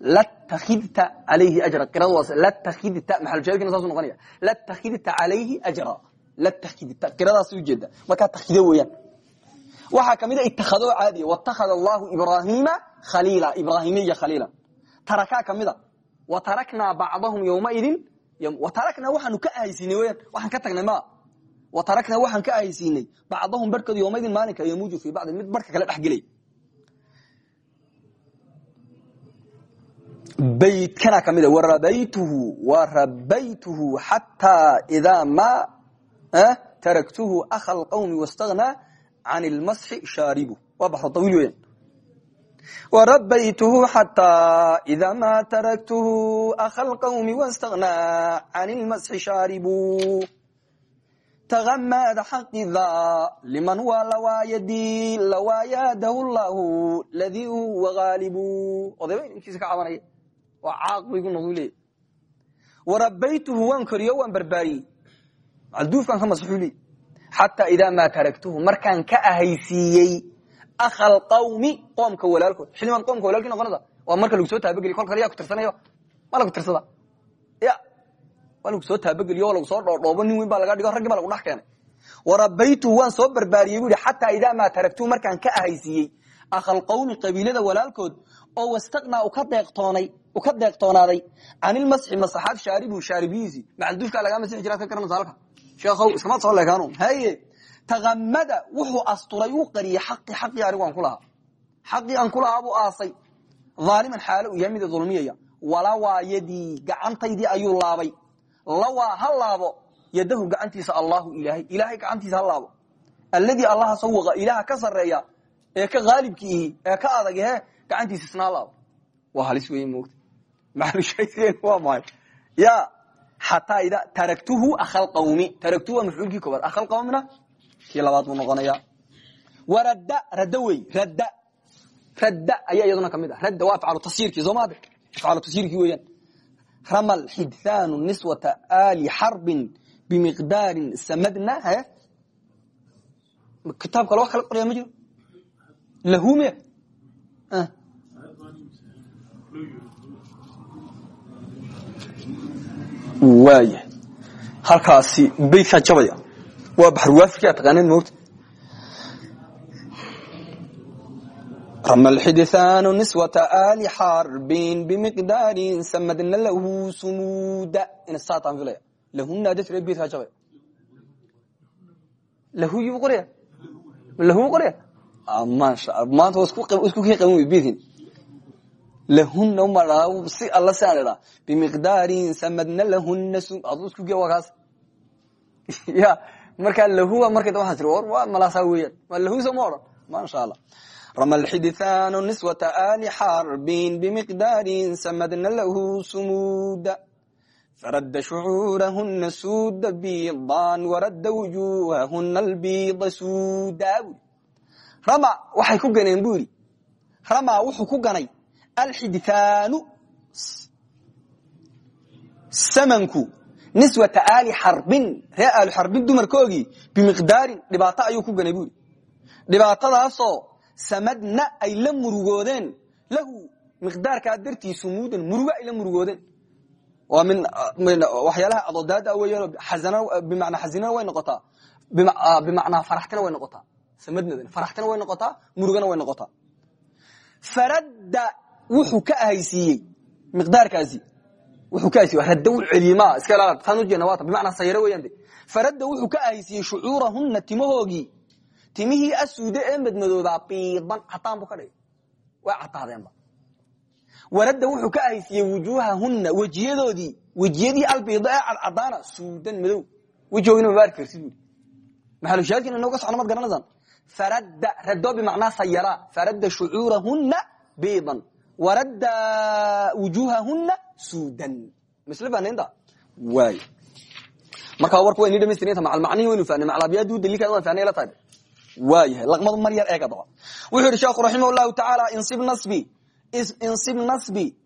latakidta alayhi ajra qirada waa latakidta maxalujaadkina saasu noqonaya latakidta alayhi ajra latakidta qiradaas ujeeda markaa takhida weeyaan waxaa kamida ittakhadoo caadiya watakhada allahu ibrahima khaliila ibrahimiya khaliila tarakaa kamida wa taraknaa bacdahum yowmaidin wataraknaa waxaanu ka ahaysiinay weyaan waxaan ka tagnay ma wataraknaa waxaan ka ahaysiinay bacdahum barhkooda yoomaydin maalinka yamuuju fii bacdin mid barhka kala dhex gelay baydkana ka mid a warabaytuhu warabaytuhu xataa idaa ma taraktuhu akha alqawmi wastagnaa can ilmasxi shaaribu. Waa baxro tawiil weeyaan warabaytuhu xataa idaa ma taraktuhu akha alqawmi wastagnaa can ilmasxi shaaribu. تغmd xaqida liman waa lawaayadi lawaayadahu llahu ladii huwa gaalibu odayba inkiisa ka cabanaya waa caaq baygu noqdu leey warabaytuhu waan koriyo waan barbaariyey alduufkan ka masxuu leey xataa idaa maa taraktuhu markaan ka ahaysiiyey akha alqawmi qoomka walaalkood xilimaad qoomka walaalkii noqonada waa marka lagu soo taabageliy kolka yaa ku tirsanayo ma lagu tirsada ya waa lagu soo taabageliyo lagu soo dhoodhoobo nin weyn baa laga dhigo raggii baa lagu dhex keenay. Warabaytuhu waan soo barbaariyey bu yihi xataa idaa maa taraktuhu markaan ka ahaysiiyey. Akha alqawmi qabiilada walaalkood oo wastaqnaa u ka deeqtoonaaday. Can ilmasxi masaxaad shaaribu shaaribihiisii macalduufkaa lagaa masixi jiraad ka garanaysa halka sheekhow iskamaad soo leekaanu haye taamada wuxuu asturay uu qariyey xaqii xaqii anigu aan ku lahaa. Aan ku lahaa aasay. Aaliman xaalo uu yahay dulmiyaya. Walawaa yadii gacantaydii ayuu laabay lawaa ha laabo yadahu gacantiisa allahu ilaahay ilaahay gacantiisa ha laabo. Alladii allaha sawaqa ilaaha ka sareeya ee ka haalibkiihi ee ka adag he gacantiisa isna ha laabo. Waa halis wey moogta maalushayeen waa maay ya xataa ida taraktuhu akhalqawmi taraktuhu waa mafcuulkii koobaad akhalqawmina kii labaad buu noqonaya warad radd wey radd radd ayaa iyaduna ka mid ah. Radd waa afcalu tasyiirkii soo maade afcalu tasyiirkii weeyaan ramal xidhaanu niswata ali xarbin bimiqdaarin samadna kitaabka loo kala qoraya ma jiro lahume waaya halkaasi beydkaa jabaya waa baxruwaafirki taqaaneen mota rama lxidithaanu niswata ali xarbin bimiqdaarin samadna lahu sumuuda insaataan filaya lahuna dasre beydkaa jabaya lahu yuu qoraya lahu qoraya maasha maanta isku kii qaban wey beydkin lahuna uma dhaa si alla si aan idhaa bimiqdaarin samadna lahuna adu isku ge waa kaas ya markaa lahua markay da waa tir war waa malaasaa weeyaan waa lahu soo ma odhan maasha allah lxidithaanu niswata ali xarbin bimiqdaarin samadna lahu sumuuda faradda shucuurahuna suuda biidan waradda wujuhahuna albiida suuda bui rama waxay ku ganeen bu yidhi rama wuxuu ku ganay alxidhaanu samanku niswata aali xarbin ree aali xarbin dumarkoogii bimiqdaarin dhibaato ayuu ku ganay samadna ay la murugoodeen. Lahu miqdaarkaa dartiisu muudan murugo ay la murugoodeen. Waxyaalaha adodaada weyan bimana xazinana way noqotaa. Bimacnaa faraxtina way noqotaa. Samadnadan faraxtina way noqotaa murugana way noqotaa. Faradda wuxuu ka ahaysiiyey miqdaarkaasi. Wuxuu ka ahaysiye radda wuu celiyey ma iska ilaala taan ujeedna waata bimacnaa sayaro weeyaan faradda wuxuu ka ahaysiiyey shucuurahunna timahoogii timihii asuude ee madmadoobaa biidan cataan buu ka dhigay. Way cataadeenba waradda wuxuu ka ahaysiiyey wujuuhahunna wejiyadoodii wejiyadii albiida ee cadcadaana suudan madow. Wejigoogina maba arki kartid buui maxalushaadkiina inooga socno mad garanaysaan faradda raddo bimacnaa sayara faradda shucuurahunna biidan waradda wujuuhahunna suudan. Misle faanaynta waay. Markaa warku wa inii dhamaystirnta macalmacnihi waynu fahnay macalaabyaadu daliilkaada waan fahnay la tahay waayahay. Laqmadu mar yar eega daba wuxuu yidhi sheekhu raximah llahu tacaala insib nasbi insib nasbi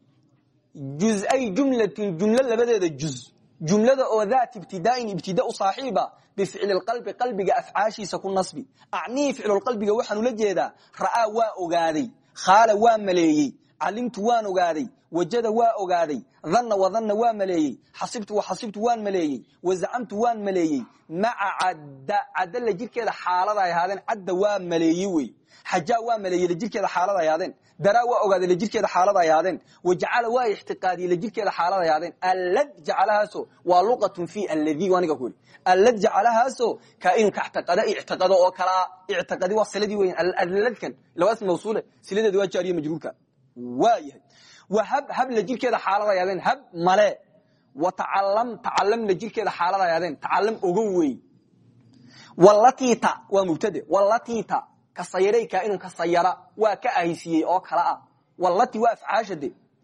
juzay jumlatin jumlo labadeeda juz jumlada oo daat ibtidaain ibtida u saaxiiba bificli qalbi qalbiga afcaashiisa ku nasbi. Acnii ficlulqalbiga waxaan ula jeedaa ra'aa waa ogaaday khaala waa maleeyey calimtu waan ogaaday wajada waa ogaaday dhanna wadanna waa maleeyey xasibtu waxasibtu waan maleeyey wazacamtu waan maleeyey. Maca cadda cadda la jirkeeda xaalada ay ahaadeen cadda waa maleeyey wey. Xajaa waa maleeyey la jirkeeda xaalada ay ahaadeen. Daraa waa ogaaday la jirkeeda xaalada ay ahaadeen. Wajacala waa ixtiqaadiyey la jirkeeda xaalada ay ahaadeen. Allad jacalahaaso waa luqatun fi alladii aniga ku yidhi allad jacalahaaso kaainu ka ictiqada ictiqado oo kalaa ictiqadi waa siladii weyan alladkan labaas mawsuule siladeeda waa jaariye majruurka waa yahay whab hab la jirkeeda xaalada yaadeen hab male wa tacalam tacalam la jirkeeda xaalada yaadeen tacalam ogow wey walatita waa mubtade walatita kasayray kaainun kasayara waa ka ahaysiiyey oo kala ah walati waa afcaasha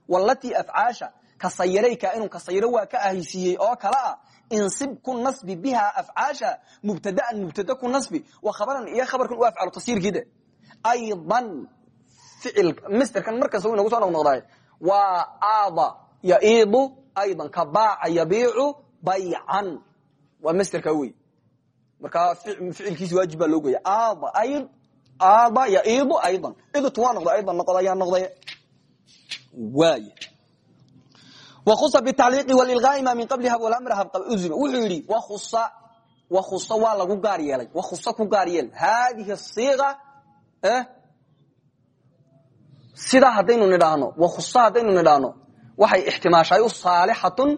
walati afcaasha kasayaray kaainun kasayaro waa ka ahaysiiyey oo kala ah insib ku nasbi biha afcaasha mubtadaan mubtada ku nasbi wa khabaran iyo khabarkan u afcaalo tasiirkiide aydan ficil misterkan markasta wu inagu soo noqnoqdaay waa aada yaiidu aydan ka baaca yabiicu baycan. Waa masterka wey markaa ficilkiisi waajib baa loo goya ayd aada yaiidu aydan. Idtu waa noqda aydan noqda ayaa noqday. Waay. Wakusa bitacliiqi walilgaai ma min qabli hab walamr hab uzima wuxuu yidhi wakusa wakusa waa lagu gaar yeelay. Wakusa ku gaar yeel. Haadihi siiqa sidaa haddaynu nidhaahno wakusa haddaynu nidhaahno waxay ixtimaashahay saalixatun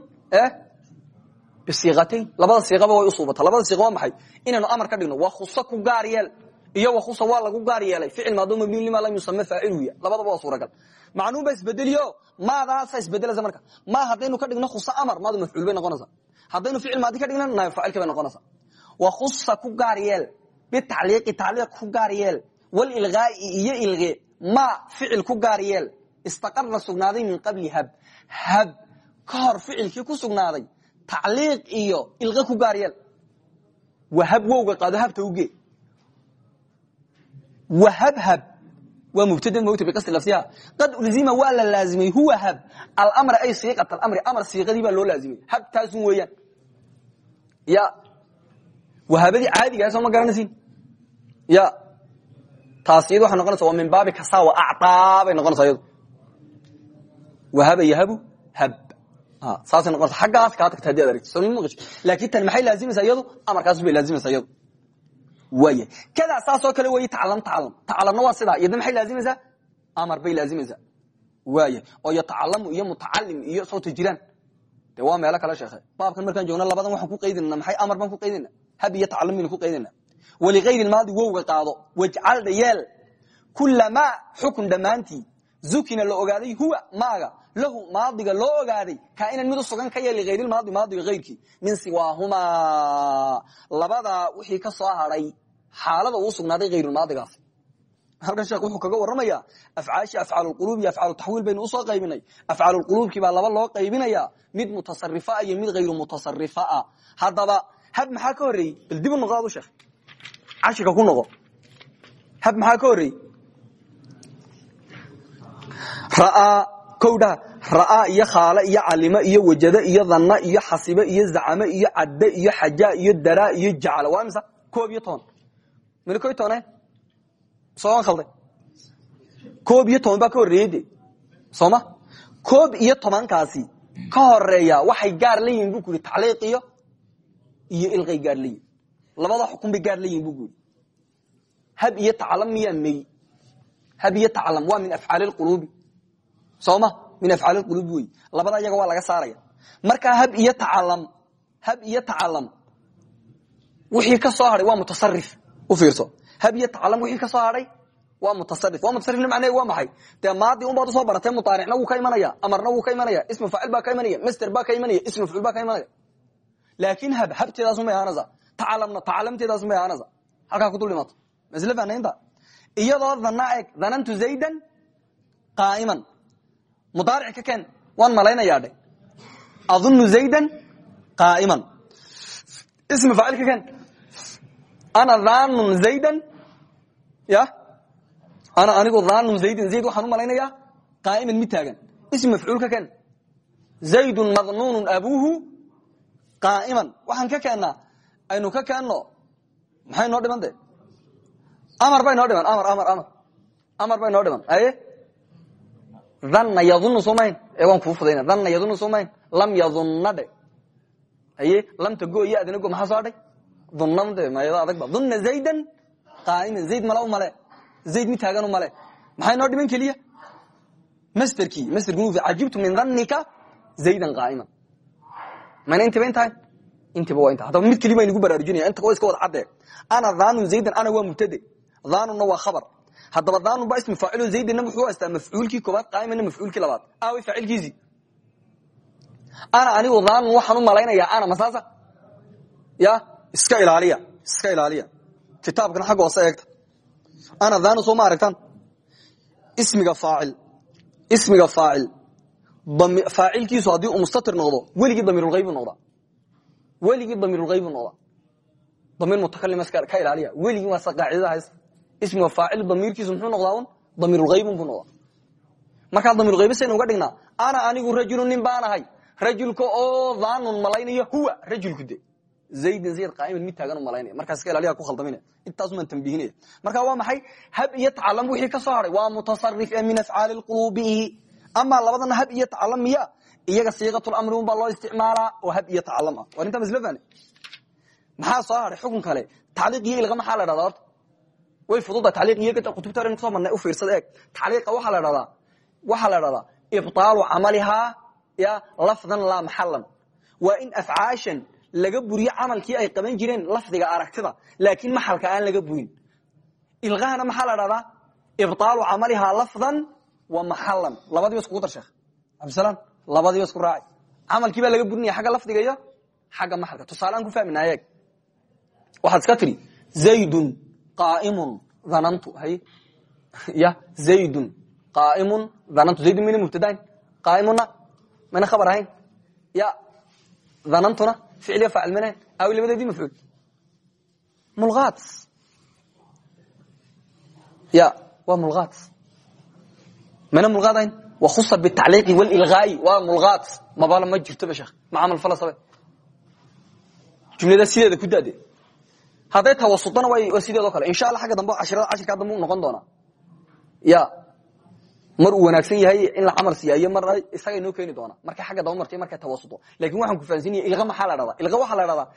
bisiiqatayn labada siiqaba way usuubata labada siiqa maxay? Inaynu amar ka dhigno wakusa ku gaar yeel iyo wakusa waa lagu gaar ficil maado mabniy lima lam yusame faaciluya labadaba waa suuragal. Macnuun baa isbedeliyo. Maadaasa isbedelaysa marka. Ma haddaynu ka dhigno khusa amar maadu mafcuul bay noqonaysa haddaynu ficil maadi ka dhigna naayb faacilka bay noqonaysa wakusa ku gaar yeel bitacliiqi tacliiq ku gaar yeel walilgaai iyo ilge ma ficil ku gaar yeel. Istaqarra sugnaaday min qabli hab. Hab ka hor ficilkii ku sugnaaday tacliiq iyo ilqe ku gaar yeel. Wahab wowga qaado habta uge. Wahabhab waa mubtada mowta biqasdi lafsiha qad ulzima waa la laazimay huwa hab. Almra ay siiqat alamri amar siiqadii baa loo laazimay. Hab taasun weeyaan. Ya. Wahabadii caadigaa soo ma garanaysin ya taas iyadu waxay noqonaysa waa min baabi kasaa wa actaa bay noqonaysa iyadu. Wahaba yahabu hab. Saasay noqonaysa xaggaas kaa tagta haddii ad aragti soo ma maqasho laakiin tan maxay laazimaysaa iyadu? Amarkaas bay laazimaysaa iyadu. Waaya kadaa saasoo kale wey tacalam tacalam tacalamna waa sidaa. Iyadna maxay laazimaysaa amar bay laazimaysaa waaya oo yatacalamu iyo mutacalim iyo sawta jiraan. De waa meelo kale sheekhe. Baabkan markaan joogno labadan waxaan ku qaydinana maxay amar baan ku qaydina hab iyo tacalam baynu ku qaydina waligayri maadi wowga qaado wajcal dhayeel kulamaa xukun dhammaantii zukina la ogaaday huwa maaga lahu maadiga loo ogaaday kainan mid u sugan ka yeel liayrilmaadi maadiga ayrkii min siwaahumaa labadaa wixii ka soo haday xaalada uu sugnaaday halkan sheekh wuxuu kaga warramaya afcaashii afcaalulquluub iyo afcaalutaxwiil baynu u soo qaybinay afcaalulquluubkii baa laba loo qaybinaya mid mutasarifaa iyo mid hayru mutasarifaa haddaba hab maxaa ka horreeyey dib u adu sheekh cashirka ku noqo. Hab maxaa ka horreeyey ra'aa kowdhaha ra'aa iyo khaale iyo calimo iyo wajado iyo dhanna iyo xasibe iyo zacame iyo cadde iyo xajaa iyo daraa iyo jacala. Waa imisa koob iyo toban mini ko tobaneen sooan khalday? Koob iyo toban baa ka horreeyey de sooma koob iyo tobankaasi ka horreeya waxay gaar la yihiin bu ku yidhi tacliiq iyo iyo ilqay gaar la yihiin labada xukun bay gaar la yihiin bu hab iyo taclam miyaa mey hab iyo taclam waa min afcaali lquluubi sooma? Min afcaali quluubi wey labada iyaga waa laga saaraya. Markaa hab iyo tacalam hab iyo tacalam wixii ka soo hadhay waa mutasarif u fiirso. Hab iyo tacalam wixii ka soo hadhay waa mutasarif waa mutasarifna macneheed waa maxay? Dee maadi un baad u soo baratee mudaaricna wuu ka imanaya amarna wuu ka imanaya ismu faacil baa ka imanaya master baa ka imanaya ismu mafcuul baa ka imanaya. Laakin hab habteedaasumay ahaanaysa tacalamna tacalamteedaasumay ahaanaysa halkaa ku dul dhimaato masle fahnaynta iyadoo dhanna eg dhanantu zaydan qaa'iman mudaaric ka keen waan malaynayaa dhe adunu zaydan qaa'iman ismu faacil ka keen ana dhanun zaydan ya? Ana anigu dhanun zaydin zayd waxaan u malaynayaa qaa'iman mid taagan ism mafcuul ka keen zaydun madnuunun abuuhu qaa'iman waxaan ka keennaa aynu ka keenno maxay noo dhiman de amar bay noo dhiman amar amar amar. Amar bay noo dhiman aye dhanna yadunu somayn ee waan kuu fudayna. Dhanna yadunu somayn lam yadunna dhe aye lamta go iyo adina go maxaa soo hadhay dunnade mayado adagba dunna zaydan? Qaa'iman zayd male u male. Zayd mid taagan u male. Maxay noo dhiman keliya? Masterkii masterki cajibtu min dhannika zaydan qaa'iman. Mayna intiba intahay intiba waa inta haddaba mid keli baynagu baraarujinaya inta iska wada cadde. Ana dhanun zaydan ana waa mubtade dhanunna waa khabar. Haddaba dhanun ba ismi faacilo zaydinna muxuu haystaa mafcuulkii koobaad qaa'imanna mafcuulkii labaad. Aaway faacilkiisii ana anigu dhanun waxaan u malaynayaa ana masaasa ya iska ilaaliya iska ilaaliya. Kitaabkan xagga hoose eegta. Ana dhanun soo ma aragtaan? Ismiga faacil ismiga faacil. Faacilkiisu haddii uu mustatir noqdo weligii damiirulhaybu noqda weligii damiirulhaybu noqda damiir mutakalim ka ilaaliya. Weligii waasa qaacidada haysta ismiga faacil damiirkiisu muxuu noqdaa un damiirulhaybun buu noqdaa. Markaa damiirulhaybe saynu uga dhignaa. Ana anigu rajulu nin baan ahay. Oo dhanun malaynayo huwa rajulku de. Zaydin zayd qaa'iman mid taagan malaynaya. Markaas iska ilaaliya ku khaldamina intaasumaan tambihinaya. Marka waa maxay? Hab iyo tacalam wixii ka soo haray. Waa mutasarif ee min afcaali lquluubihi amaa labadana hab iyo tacalam miya iyaga siiqatulamri un baa loo isticmaalaa oo hab iyo tacalam ah. War intaa masl fahne maxaa soo haray? Xukun kale. Tacliiq iyo ilqa maxaa la dhahdaa horta? Way fududa tacliiq iyo kutubta hore ku soo marnay u fiirsada eeg. Tacliiqa waxaa la dhahdaa waxaa la dhahdaa ibtaalu camalihaa ya lafdan laa maxalan waa in afcaashan laga buriyo camalkii ay qaban jireen lafdiga aragtida laakiin maxalka aan laga burin. Ilqahana maxaa la dhahdaa ibaalu camalihaa lafdan wa maxalan labadiiba iskugu dar sheekh. Cabdisalaam labadiiba isku raaci camalkii baa laga burinaya xagga lafdiga iyo xagga maxalka. Tusaaleaan ku fahminaa eeg waxaad iska tidhi zaydun qaaimun dhanantu ya zaydun qaaimun dhanantu zaydun mina mubtadain qaa'imuna mayna khabar ahayn. Ya dhanantuna ficil iyo faacil manayn awi labadeedii mafcuul mulqaat ya waa mulqaat mana mulqaad wakhusa bitacliiqi walilgaa'i waa mulqaat mabala ma jirtoba sheekh ma camal falasabe jumlada sideeda ku daade hadday tawasudana waa sideedoo kale insha allah agga dambe ashirada cashirkaa dambe u noqon doonaa ya. Mar uu wanaagsan yahay in la camal siiya iyo mar isaga inoo keeni doona markay agga daba martay markay tawasudo laakiin waxaan ku fahansinaya ilqa maxaa la dhahdaa ilqa waxaa la dhahdaa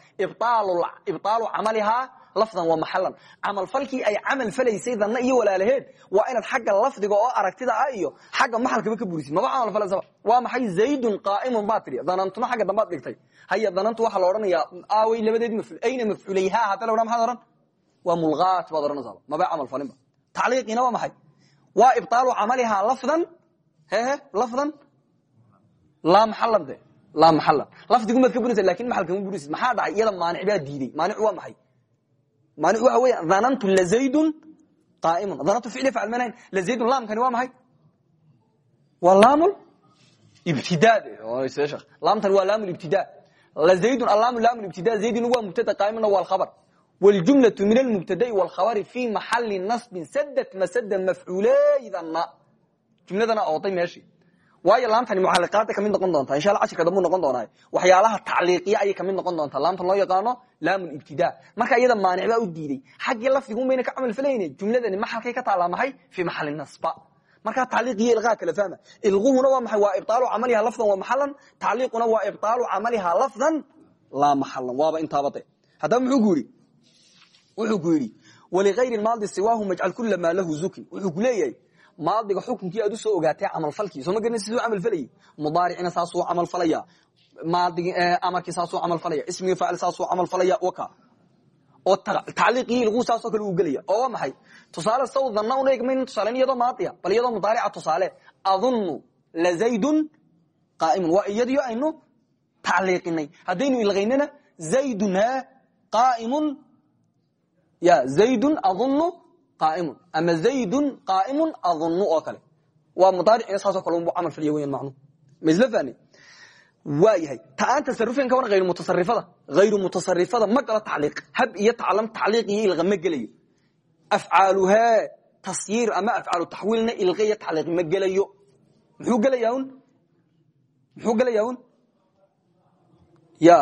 ibtaalu camalihaa lafdan wa maxalan camal falkii ay camal falaysay danna iyo walaalaheed waa inaad xagga lafdiga oo aragtida ah iyo xagga maxalkaba ka burisid maba camal falaysaba. Waa maxay zaydun qaa'imun baa tidhi. Danantuna xagga dambaad dhigtay. Haya danantu waxaa la odhanayaa aawey labadeed mafcuul ayna mafcuulayha hadda la odhan maxaad odhan? Waa mulqaat baad odhanaysaa maba camal falinba tacliiqiina waa maxay? Waa ibaalu camalihaa lafdan? Hehe lafdan? Laa maxalan de laa maxalan lafdigumaad ka burinaysa laakiin maxal kama burinaysid. Maxaa dhacay? Iyada maanic baa diiday maanic waa maxay maanic waxa weya dhanantu lazaydun qaa'imun dhanantu ficli facal manayn. Lazaydun laamkani waa maxay? Waa laamul ibtidaa laamtani waa laamul ibtidaa lazaydun allaamu laamul ibtidaa zaydun waa mubtada qaa'imuna waa alkhabar. Wljumlau min almubtadai wlkhabari fi maxali nasbin sadad masada mafcuuleydana jumladana ooday meeshii waayo laamtani mucaliqaada ka mid noqon doontaa insha cashirka dambu noqon doonaa. Waxyaalaha tacliiqiya ayay ka mid noqon doontaa. Laamtan loo yaqaano laam ibtida marka iyada maanic baa u diiday. Xaggii lafdigun bayna ka camal falayne jumladani maxalkay ka taallaa maxay? Fi maxali nasba. Markaa tacliiq iyo ilqaa kala fahma. Ilquhuna waa maxay? Waa ibaalu camaliha lafdan wa maxalan tacliiquna waa ibaalu camaliha lafdan laa maxalan waaba intaabade haddaba muxuu ku yidhi? Wuxuu ku yidhi waligayri maadi siwaahu majcal kula maa lahu zukin. Wuxuu ku leeyahay maadiga xukunkii aad u soo ogaatay camalfalkii soo ma garana siduu camalfalayay mudaaricina saasuu camalfalaya maadig amarkii saasuu camalfalaya ismigii faacil saasuu camalfalaya waka oo tacliiqii ilquu saasoo kale uu gelaya. Oo waa maxay? Tusaale saw danna una egmaynin tusaalen iyadoo maadiya bal iyadoo mudaarica tusaale adunnu lazaydun qaa'imun. Waa iyadiyo aynu tacliiqinay. Haddaynu ilqaynana zaydun qaa'imun. Ya zaydun adunnu qaaimun ama zaydun qaaimun adunnu oo kale waa mudaaricina saasoo kale unbu camal faliya weyan macnuhu ma isla fahne waa yahay ta aan tasarufin ka waran hayru mutasarifada hayru mutasarifada ma galo tacliiq hab iyo taclam tacliiq iyo ilqa ma gelayo afcaaluhaa tasyiir ama afcaalu taxwiilna ilqa iyo tacliiq ma gelayo muxuu gelayaa un muxuu gelayaa un ya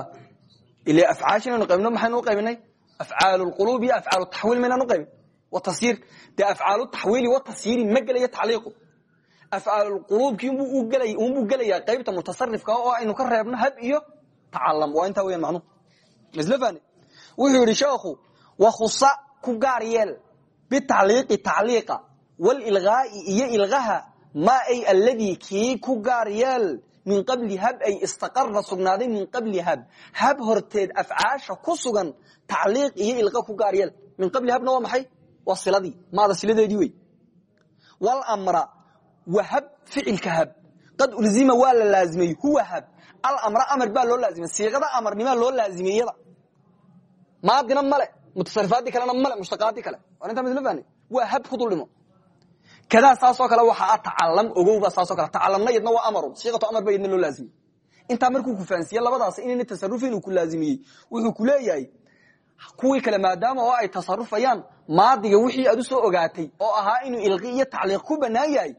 ile afcaashinaynu qaybno maxaynu u qaybinay afcaal lquluub iyo afcaal taxwiil maynaan uqaybin watasyiir dee afcaal taxwiili watasyiiri ma gelaya tacliiqu. Afcaalquluubkii unbuu gelayaa qaybta mutasarifka oo aynu ka reebno hab iyo tacalam waa intaa weyan macnuhu maslafani wuxuu yidhi sheekhu wakhusa ku gaar yeel bitacliiqi tacliiqa walilgaai iyo ilgaha maa ay alladii kii ku gaar yeel min qabli hab ay istaqara sugnaaday min qabli hab. Hab horteed afcaasha ku sugan tacliiq iyo ilqa ku gaar yeel min waa siladii. Maada siladeedii wey wlmra wahab ficilka hab. Qad ulzima waa la laazimey huwa hab. Almra amar baa loo laazimay. Siiqada amarnimaa loo laazimey iyada. Maadina male mutasarifaadii kalena male mushtaqaadii kale. Arintaa misla fahne waa hab ku duldhimo. Kadaa saasoo kale waxaa tacalam ogowba saasoo kale. Tacalamna yadna waa amarun siiqatu amar ba yadna loo laazimey intaa markuu ku fahansiiye labadaas inayna tasarufin uu kuwii kale maadaama oo ay tasarufayaan maadiga wixii aad u soo ogaatay oo ahaa inuu ilqi iyo tacliiq ku banaan yahay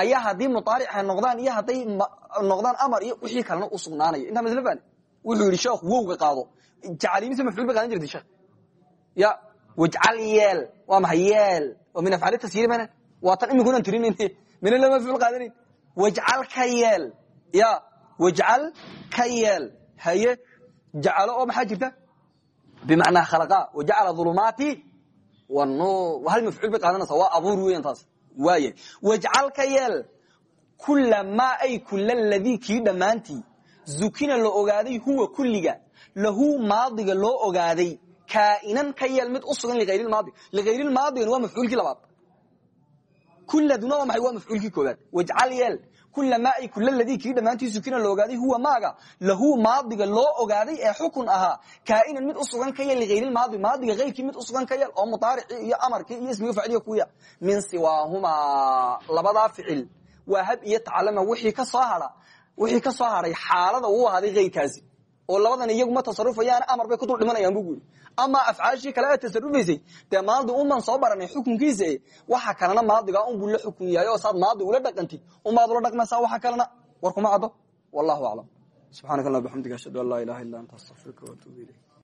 ayaa haddii mudaarica noqdaan iyo hadday noqdaan amar iyo wixii kalena u sugnaanaya. Intaa masl fahne wuxuu yidhi sheekh wowga qaado. Jacalimise mafcuul ba qaadan jirtay sheekh? Ya wajcal yeel waa maxay yeel? Waa min afcaali tasyiiri mana? Waa tan imikunan tirinayn mina la mafcuul qaadanayn wajcal ka yeel. Ya wajcal ka yeel. Haye jacalo oo maxaa jirta bimacnaa khalqa wajacala ulumaati hal mafcuul bay qaadanaysa waa abuur weyan taas waaya wajcal ka yeel kula maa ay kula ladii kii dhammaantii zukina la ogaaday huwa kulliga lahu maadiga loo ogaaday kaainan ka yeel mid u sugan liayrilmaadi liayrilmaadigan waa mafcuulkii labaad kuladuna waa maay waa mafcuulkii koobaad wajcal yeel kula maa ay kula ladii kii dhammaantii zukina la ogaaday huwa maaga lahu maadiga loo ogaaday ee xukun ahaa kaainan mid usugan ka yeel liayrilmaadi maadiga ayrkii mid usugan ka yeel oo mudaaricii iyo amarkii iyo ismigi facliya kuya min siwaahumaa labadaa ficil waa hab iyo tacalama wixii ka soo hara wixii ka soo haray xaalada uu ahaaday kayrkaasi oo labadan iyaguma tasarufayaan amar bay ku dul dhimanayaan bu guri ama afcaashii kale aad tasarufaysay dee maadi unbaan soo baranay xukunkiisa waxa kalena maadiga unbuu la xukun yahay oo saad maadi ula dhaqantid unbaad ula dhaqmaysaa waxa kalena? War kuma caddo. Wallahu aclam subxanak allah ashhadu an laa ilaha illa anta astaqfiruka watuubu ilayk